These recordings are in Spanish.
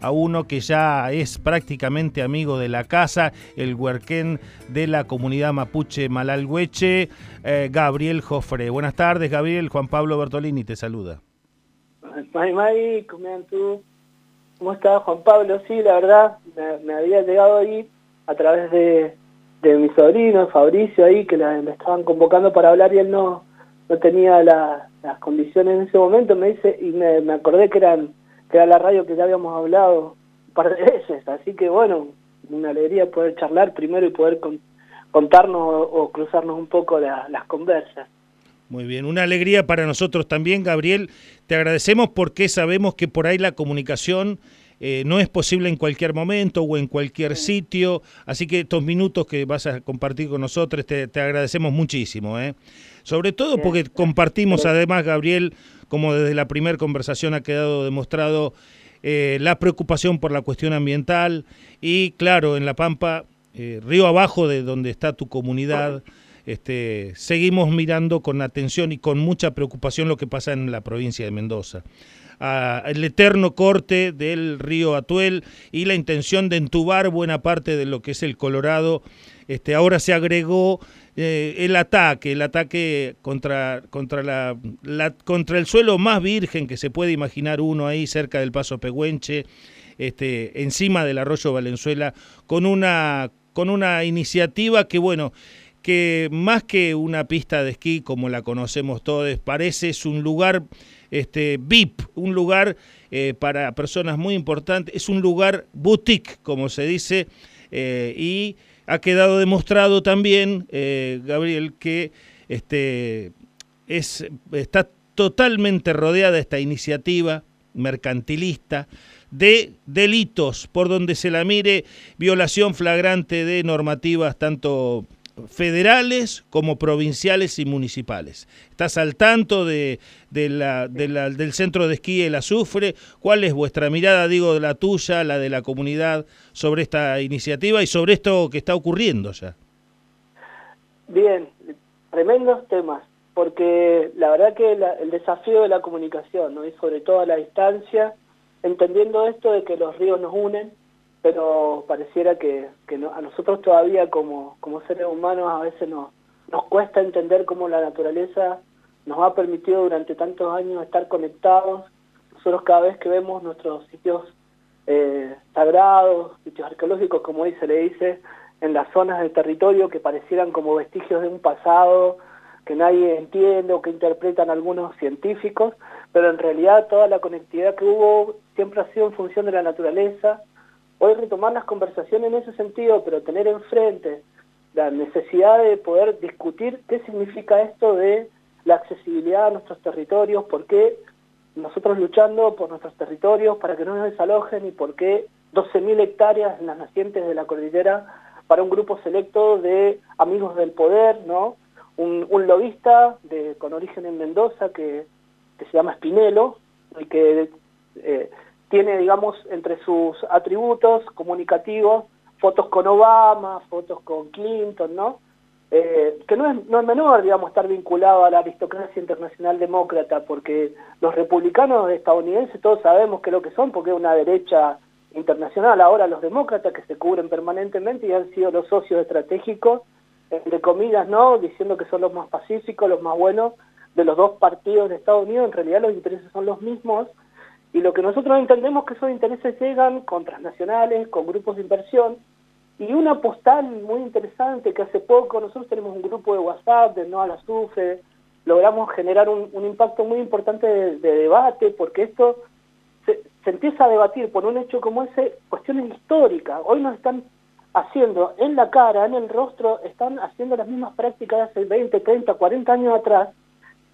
a uno que ya es prácticamente amigo de la casa, el huerquén de la comunidad mapuche Malalhueche, eh, Gabriel Jofre. Buenas tardes, Gabriel. Juan Pablo Bertolini te saluda. ¿cómo ¿Cómo estás, Juan Pablo? Sí, la verdad, me, había llegado ahí a través de, mi sobrino, Fabricio, ahí, que le estaban convocando para hablar y él no, no tenía las condiciones en ese momento, me dice, y me acordé que eran que era la radio que ya habíamos hablado un par de veces, así que bueno, una alegría poder charlar primero y poder contarnos o, cruzarnos un poco las conversas. Muy bien, una alegría para nosotros también, Gabriel. Te agradecemos porque sabemos que por ahí la comunicación eh, no es posible en cualquier momento o en cualquier sitio, así que estos minutos que vas a compartir con nosotros te, agradecemos muchísimo. ¿eh? Sobre todo porque compartimos además, Gabriel, como desde la primera conversación ha quedado demostrado, eh, la preocupación por la cuestión ambiental y claro, en La Pampa, eh, río abajo de donde está tu comunidad, este, seguimos mirando con atención y con mucha preocupación lo que pasa en la provincia de Mendoza. Ah, el eterno corte del río Atuel y la intención de entubar buena parte de lo que es el Colorado. Este, ahora se agregó eh, el ataque, el ataque contra, contra, la, contra el suelo más virgen que se puede imaginar uno ahí cerca del Paso Pehuenche, este, encima del arroyo Valenzuela, con una, con una iniciativa que, bueno, que más que una pista de esquí como la conocemos todos, parece es un lugar este, VIP, un lugar eh, para personas muy importantes, es un lugar boutique, como se dice, eh, y ha quedado demostrado también, eh, Gabriel, que este, es, está totalmente rodeada esta iniciativa mercantilista de delitos por donde se la mire, violación flagrante de normativas tanto federales como provinciales y municipales. ¿Estás al tanto de, la, del centro de esquí El Azufre? ¿Cuál es vuestra mirada, digo, de la tuya, la de la comunidad, sobre esta iniciativa y sobre esto que está ocurriendo ya? Bien, tremendos temas, porque la verdad que el desafío de la comunicación, ¿no? y sobre todo a la distancia, entendiendo esto de que los ríos nos unen, pero pareciera que, a nosotros todavía como, como seres humanos a veces nos, nos cuesta entender cómo la naturaleza nos ha permitido durante tantos años estar conectados. Nosotros cada vez que vemos nuestros sitios eh, sagrados, sitios arqueológicos, como hoy se le dice, en las zonas del territorio que parecieran como vestigios de un pasado que nadie entiende o que interpretan algunos científicos, pero en realidad toda la conectividad que hubo siempre ha sido en función de la naturaleza, Hoy retomar las conversaciones en ese sentido, pero tener enfrente la necesidad de poder discutir qué significa esto de la accesibilidad a nuestros territorios, por qué nosotros luchando por nuestros territorios para que no nos desalojen y por qué 12.000 hectáreas en las nacientes de la cordillera para un grupo selecto de amigos del poder, ¿no? Un, un lobista de, con origen en Mendoza que, que se llama Spinello y que eh, tiene, digamos, entre sus atributos comunicativos fotos con Obama, fotos con Clinton, ¿no? Eh, que no es, no es menor, digamos, estar vinculado a la aristocracia internacional demócrata, porque los republicanos estadounidenses todos sabemos qué es lo que son, porque es una derecha internacional. Ahora los demócratas que se cubren permanentemente y han sido los socios estratégicos, entre comillas, ¿no? Diciendo que son los más pacíficos, los más buenos de los dos partidos de Estados Unidos, en realidad los intereses son los mismos y lo que nosotros entendemos que esos intereses llegan con transnacionales, con grupos de inversión, y una postal muy interesante que hace poco, nosotros tenemos un grupo de WhatsApp de No a la Sufre, logramos generar un, impacto muy importante de, debate, porque esto se, se, empieza a debatir por un hecho como ese, cuestiones históricas. Hoy nos están haciendo en la cara, en el rostro, están haciendo las mismas prácticas de hace 20, 30, 40 años atrás,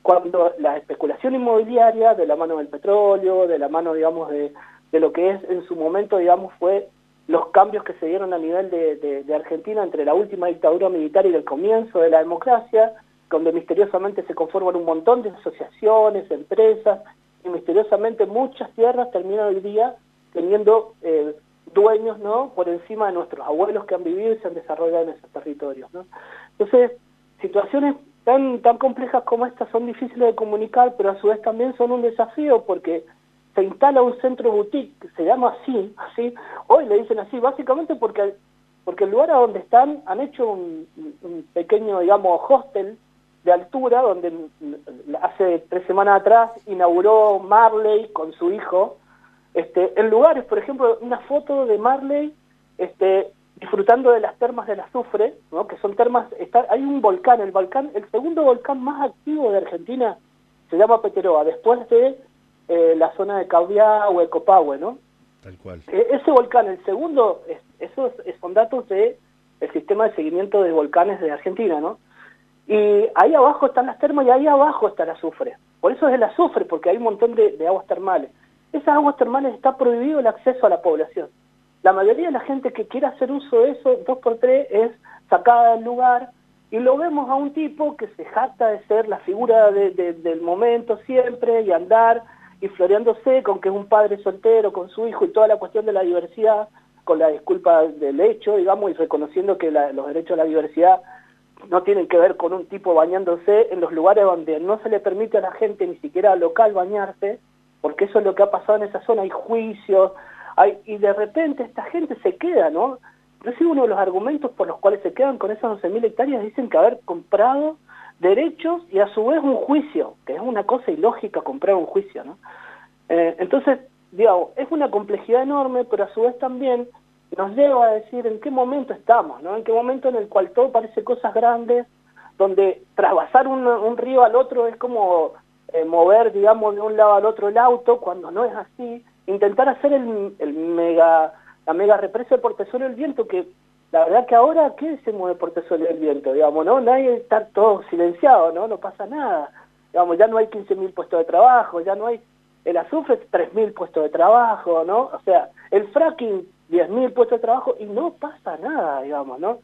cuando la especulación inmobiliaria de la mano del petróleo, de la mano, digamos, de, de lo que es en su momento, digamos, fue los cambios que se dieron a nivel de, Argentina entre la última dictadura militar y el comienzo de la democracia, donde misteriosamente se conforman un montón de asociaciones, empresas, y misteriosamente muchas tierras terminan hoy día teniendo eh, dueños no por encima de nuestros abuelos que han vivido y se han desarrollado en esos territorios. ¿no? Entonces, situaciones tan, tan complejas como estas son difíciles de comunicar, pero a su vez también son un desafío porque se instala un centro boutique, que se llama así, así, hoy le dicen así, básicamente porque, porque el lugar a donde están han hecho un, pequeño, digamos, hostel de altura, donde hace tres semanas atrás inauguró Marley con su hijo, este, en lugares, por ejemplo, una foto de Marley este, disfrutando de las termas del azufre, ¿no? que son termas, está, hay un volcán, el volcán, el segundo volcán más activo de Argentina se llama Peteroa, después de eh, la zona de Caubiá o Ecopahue, ¿no? Tal cual. E, ese volcán, el segundo, esos son datos de el sistema de seguimiento de volcanes de Argentina, ¿no? Y ahí abajo están las termas y ahí abajo está el azufre. Por eso es el azufre, porque hay un montón de, de aguas termales. Esas aguas termales está prohibido el acceso a la población. La mayoría de la gente que quiere hacer uso de eso, dos por tres, es sacada del lugar y lo vemos a un tipo que se jacta de ser la figura del momento siempre y andar y floreándose con que es un padre soltero con su hijo y toda la cuestión de la diversidad, con la disculpa del hecho, digamos, y reconociendo que los derechos a la diversidad no tienen que ver con un tipo bañándose en los lugares donde no se le permite a la gente ni siquiera local bañarse, porque eso es lo que ha pasado en esa zona, hay juicios, y de repente esta gente se queda, ¿no? Recibe uno de los argumentos por los cuales se quedan con esas 12.000 hectáreas, dicen que haber comprado derechos y a su vez un juicio, que es una cosa ilógica comprar un juicio, ¿no? Eh, entonces, digamos, es una complejidad enorme, pero a su vez también nos lleva a decir en qué momento estamos, ¿no? En qué momento en el cual todo parece cosas grandes, donde trasvasar un, un río al otro es como eh, mover, digamos, de un lado al otro el auto, cuando no es así, intentar hacer el, mega, la mega represa de Portezuelo del Viento, que la verdad que ahora, ¿qué se mueve Portezuelo del Viento? Digamos, ¿no? Nadie está todo silenciado, ¿no? No pasa nada. Digamos, ya no hay 15.000 puestos de trabajo, ya no hay el azufre, 3.000 puestos de trabajo, ¿no? O sea, el fracking, 10.000 puestos de trabajo y no pasa nada, digamos, ¿no?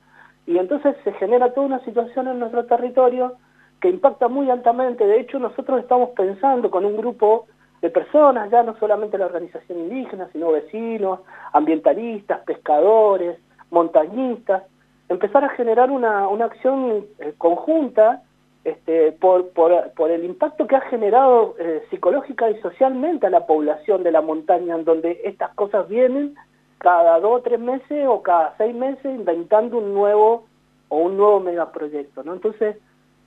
Y entonces se genera toda una situación en nuestro territorio que impacta muy altamente. De hecho, nosotros estamos pensando con un grupo de personas, ya no solamente la organización indígena, sino vecinos, ambientalistas, pescadores, montañistas, empezar a generar una, una acción eh, conjunta este, por, por, por, el impacto que ha generado eh, psicológica y socialmente a la población de la montaña, en donde estas cosas vienen cada dos o tres meses o cada seis meses inventando un nuevo o un nuevo megaproyecto, ¿no? Entonces,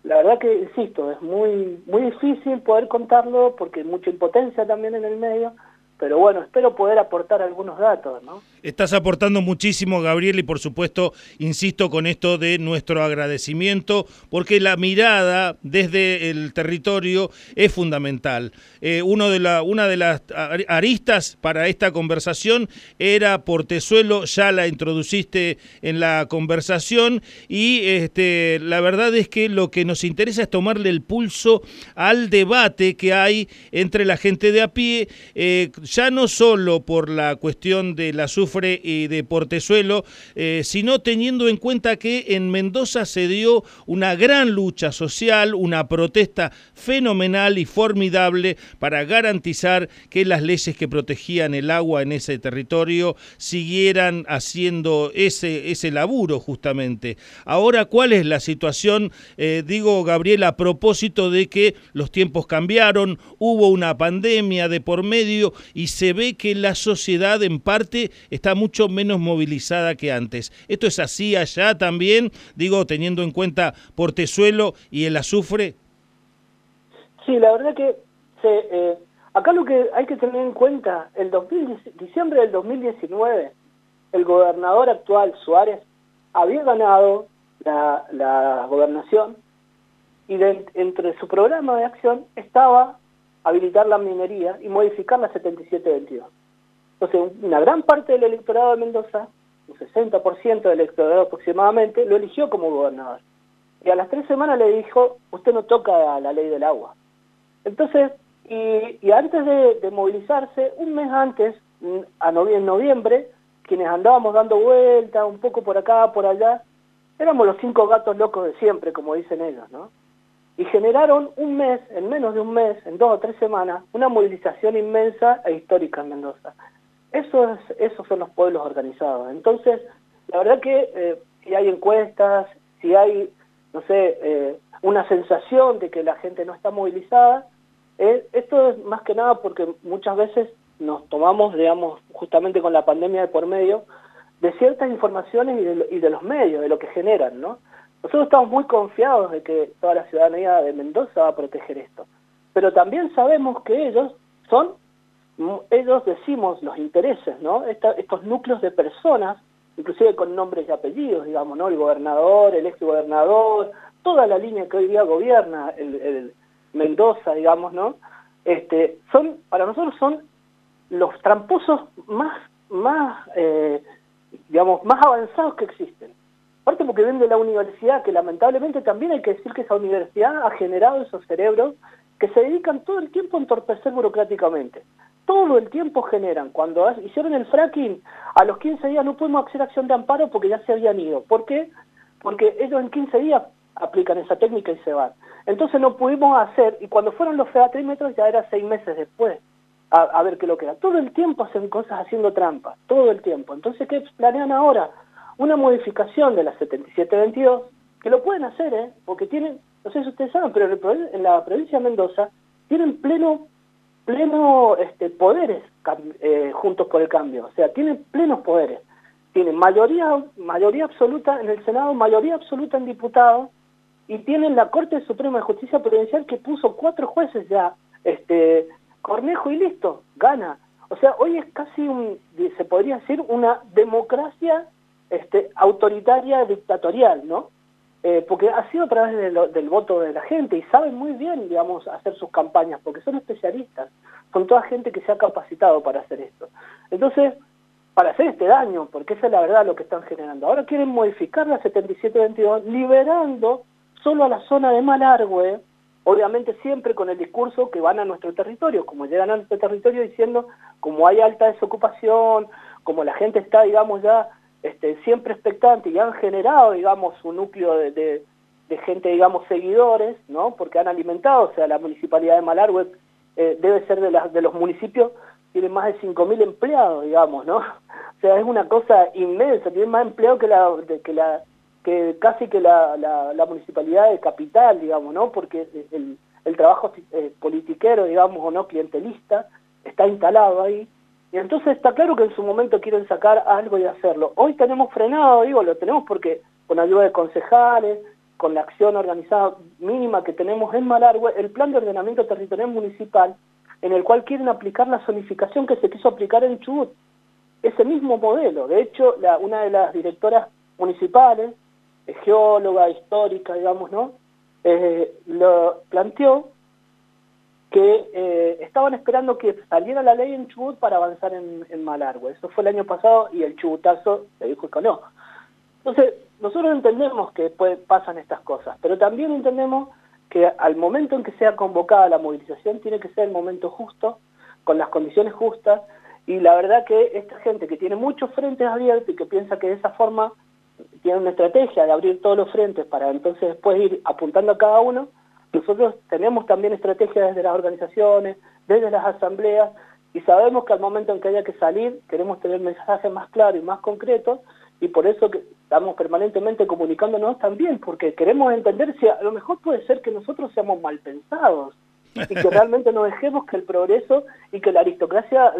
la verdad que, insisto, es muy, muy difícil poder contarlo porque hay mucha impotencia también en el medio, pero bueno, espero poder aportar algunos datos, ¿no? Estás aportando muchísimo, Gabriel, y por supuesto, insisto con esto de nuestro agradecimiento, porque la mirada desde el territorio es fundamental. Eh, uno de la, una de las aristas para esta conversación era Portezuelo, ya la introduciste en la conversación, y este, la verdad es que lo que nos interesa es tomarle el pulso al debate que hay entre la gente de a pie, eh, ya no solo por la cuestión de la sufre y de Portezuelo, eh, sino teniendo en cuenta que en Mendoza se dio una gran lucha social, una protesta fenomenal y formidable para garantizar que las leyes que protegían el agua en ese territorio siguieran haciendo ese, ese laburo justamente. Ahora, ¿cuál es la situación? Eh, digo, Gabriel, a propósito de que los tiempos cambiaron, hubo una pandemia de por medio y se ve que la sociedad en parte está mucho menos movilizada que antes. ¿Esto es así allá también? Digo, teniendo en cuenta Portezuelo y el azufre. Sí, la verdad que eh, acá lo que hay que tener en cuenta, el diciembre del 2019, el gobernador actual, Suárez, había ganado la, gobernación y entre su programa de acción estaba habilitar la minería y modificar la 7722. Entonces, una gran parte del electorado de Mendoza, un 60% del electorado aproximadamente, lo eligió como gobernador. Y a las tres semanas le dijo, usted no toca la ley del agua. Entonces, y, antes de, movilizarse, un mes antes, a en noviembre, quienes andábamos dando vueltas un poco por acá, por allá, éramos los cinco gatos locos de siempre, como dicen ellos, ¿no? Y generaron un mes, en menos de un mes, en dos o tres semanas, una movilización inmensa e histórica en Mendoza. Eso es, esos son los pueblos organizados. Entonces, la verdad que eh, si hay encuestas, si hay, no sé, eh, una sensación de que la gente no está movilizada, Eh, esto es más que nada porque muchas veces nos tomamos, digamos, justamente con la pandemia de por medio, de ciertas informaciones y de, y de los medios, de lo que generan, ¿no? Nosotros estamos muy confiados de que toda la ciudadanía de Mendoza va a proteger esto, pero también sabemos que ellos son, ellos decimos los intereses, ¿no? estos núcleos de personas, inclusive con nombres y apellidos, digamos, ¿no? El gobernador, el exgobernador, toda la línea que hoy día gobierna Mendoza, digamos, ¿no? Este, son, para nosotros son los tramposos más, eh, digamos, más avanzados que existen. Aparte porque ven de la universidad, que lamentablemente también hay que decir que esa universidad ha generado esos cerebros que se dedican todo el tiempo a entorpecer burocráticamente. Todo el tiempo generan. Cuando hicieron el fracking, a los 15 días no pudimos hacer acción de amparo porque ya se habían ido. ¿Por qué? Porque ellos en 15 días aplican esa técnica y se van. Entonces no pudimos hacer, y cuando fueron los featrímetros ya era seis meses después, a, ver qué lo que. Todo el tiempo hacen cosas haciendo trampas, todo el tiempo. Entonces, ¿qué planean ahora? Una modificación de la 7722, que lo pueden hacer, ¿eh? porque tienen, no sé si ustedes saben, pero en la provincia de Mendoza tienen pleno pleno este, poderes eh, juntos por el cambio, o sea, tienen plenos poderes, tienen mayoría mayoría absoluta en el Senado, mayoría absoluta en diputados, y tienen la Corte Suprema de Justicia Provincial que puso cuatro jueces ya, este Cornejo y listo, gana. O sea, hoy es casi un, se podría decir, una democracia este, autoritaria dictatorial, ¿no? Eh, porque ha sido a través del voto de la gente y saben muy bien, digamos, hacer sus campañas, porque son especialistas, son toda gente que se ha capacitado para hacer esto. Entonces, para hacer este daño, porque esa es la verdad lo que están generando. Ahora quieren modificar la 7722, liberando solo a la zona de Malargüe, obviamente siempre con el discurso que van a nuestro territorio, como llegan a nuestro territorio diciendo, como hay alta desocupación, como la gente está, digamos, ya este, siempre expectante y han generado, digamos, un núcleo de, de, gente, digamos, seguidores, ¿no? Porque han alimentado, o sea, la municipalidad de Malargüe eh, debe ser de, las de los municipios, tiene más de 5.000 empleados, digamos, ¿no? O sea, es una cosa inmensa, tiene más empleados que la, que la que casi que la, la, municipalidad de capital, digamos, ¿no? Porque el, el trabajo eh, politiquero, digamos, o no clientelista, está instalado ahí. Y entonces está claro que en su momento quieren sacar algo y hacerlo. Hoy tenemos frenado, digo, lo tenemos porque con ayuda de concejales, con la acción organizada mínima que tenemos en Malargüe, el plan de ordenamiento territorial municipal, en el cual quieren aplicar la zonificación que se quiso aplicar en Chubut. Ese mismo modelo. De hecho, la, una de las directoras municipales geóloga, histórica, digamos, ¿no? Eh, lo planteó que eh, estaban esperando que saliera la ley en Chubut para avanzar en, en Malargüe. Eso fue el año pasado y el chubutazo le dijo que no. Entonces, nosotros entendemos que pasan estas cosas, pero también entendemos que al momento en que sea convocada la movilización tiene que ser el momento justo, con las condiciones justas, y la verdad que esta gente que tiene muchos frentes abiertos y que piensa que de esa forma tiene una estrategia de abrir todos los frentes para entonces después ir apuntando a cada uno, nosotros tenemos también estrategias desde las organizaciones, desde las asambleas, y sabemos que al momento en que haya que salir, queremos tener mensajes más claros y más concretos, y por eso que estamos permanentemente comunicándonos también, porque queremos entender si a lo mejor puede ser que nosotros seamos mal pensados, y que realmente no dejemos que el progreso y que la aristocracia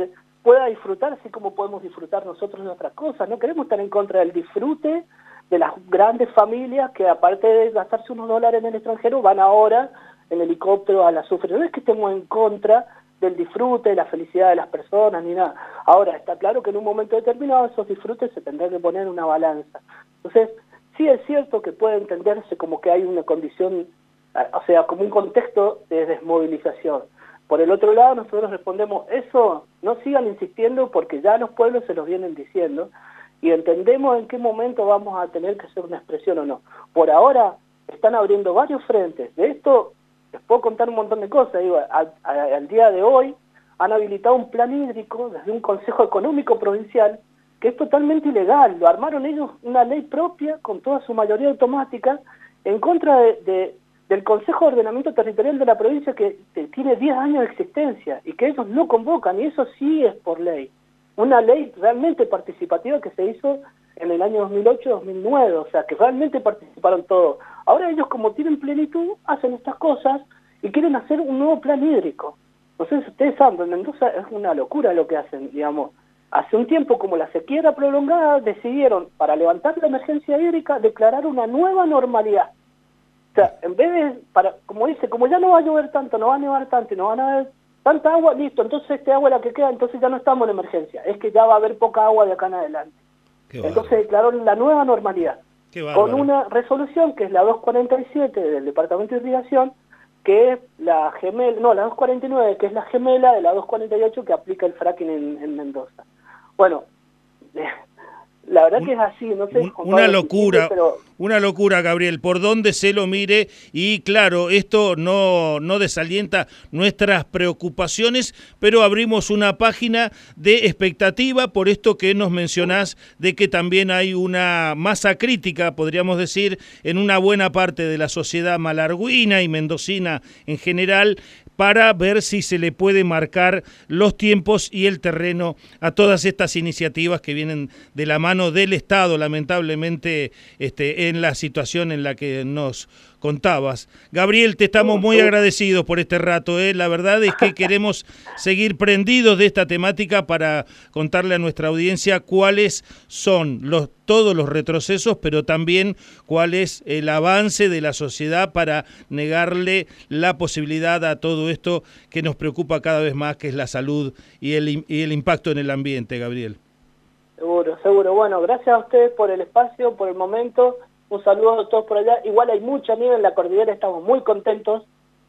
pueda disfrutar así como podemos disfrutar nosotros de otras cosas. No queremos estar en contra del disfrute de las grandes familias que aparte de gastarse unos dólares en el extranjero van ahora en helicóptero a la sufre. No es que estemos en contra del disfrute, la felicidad de las personas, ni nada. Ahora, está claro que en un momento determinado esos disfrutes se tendrán que poner en una balanza. Entonces, sí es cierto que puede entenderse como que hay una condición, o sea, como un contexto de desmovilización. Por el otro lado, nosotros respondemos, eso no sigan insistiendo porque ya los pueblos se los vienen diciendo y entendemos en qué momento vamos a tener que hacer una expresión o no. Por ahora están abriendo varios frentes. De esto les puedo contar un montón de cosas. Digo, al día de hoy han habilitado un plan hídrico desde un Consejo Económico Provincial que es totalmente ilegal. Lo armaron ellos una ley propia con toda su mayoría automática en contra de del Consejo de Ordenamiento Territorial de la provincia que tiene 10 años de existencia y que ellos no convocan, y eso sí es por ley. Una ley realmente participativa que se hizo en el año 2008-2009, o sea, que realmente participaron todos. Ahora ellos como tienen plenitud, hacen estas cosas y quieren hacer un nuevo plan hídrico. No sé si ustedes saben, en Mendoza es una locura lo que hacen, digamos. Hace un tiempo, como la sequía era prolongada, decidieron, para levantar la emergencia hídrica, declarar una nueva normalidad. O sea, en vez de, para, como dice, como ya no va a llover tanto, no va a nevar tanto no van a haber tanta agua, listo, entonces este agua es la que queda, entonces ya no estamos en emergencia, es que ya va a haber poca agua de acá en adelante. Entonces declaró la nueva normalidad, con una resolución que es la 247 del Departamento de Irrigación, que es la gemela, no, la 249, que es la gemela de la 248 que aplica el fracking en, en Mendoza. Bueno, la verdad que es así, no sé. una locura, una locura, Gabriel, por donde se lo mire. Y claro, esto no, no desalienta nuestras preocupaciones, pero abrimos una página de expectativa por esto que nos mencionás de que también hay una masa crítica, podríamos decir, en una buena parte de la sociedad malarguina y mendocina en general, para ver si se le puede marcar los tiempos y el terreno a todas estas iniciativas que vienen de la mano del Estado, lamentablemente, este, en la situación en la que nos contabas. Gabriel, te estamos muy agradecidos por este rato. ¿eh? La verdad es que queremos seguir prendidos de esta temática para contarle a nuestra audiencia cuáles son los, todos los retrocesos, pero también cuál es el avance de la sociedad para negarle la posibilidad a todo esto que nos preocupa cada vez más, que es la salud y el, y el impacto en el ambiente, Gabriel. Seguro, seguro. Bueno, gracias a ustedes por el espacio, por el momento un saludo a todos por allá. Igual hay mucha nieve en la cordillera, estamos muy contentos.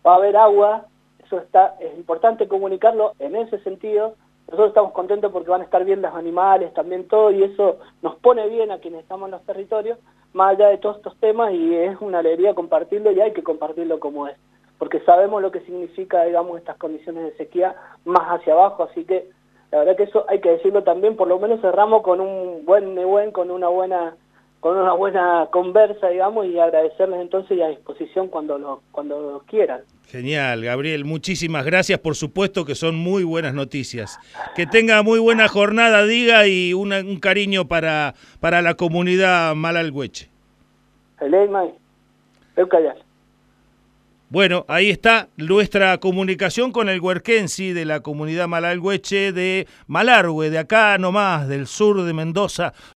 Va a haber agua, eso está es importante comunicarlo en ese sentido. Nosotros estamos contentos porque van a estar bien los animales, también todo, y eso nos pone bien a quienes estamos en los territorios, más allá de todos estos temas, y es una alegría compartirlo y hay que compartirlo como es, porque sabemos lo que significa, digamos, estas condiciones de sequía más hacia abajo, así que la verdad que eso hay que decirlo también, por lo menos cerramos con un buen buen, con una buena con una buena conversa, digamos, y agradecerles entonces y a disposición cuando lo, cuando quieran. Genial, Gabriel, muchísimas gracias, por supuesto que son muy buenas noticias. Que tenga muy buena jornada, diga, y un cariño para, para la comunidad Malalhueche. Bueno, ahí está nuestra comunicación con el huerquensi de la comunidad Malalhueche de Malargüe, de acá nomás, del sur de Mendoza.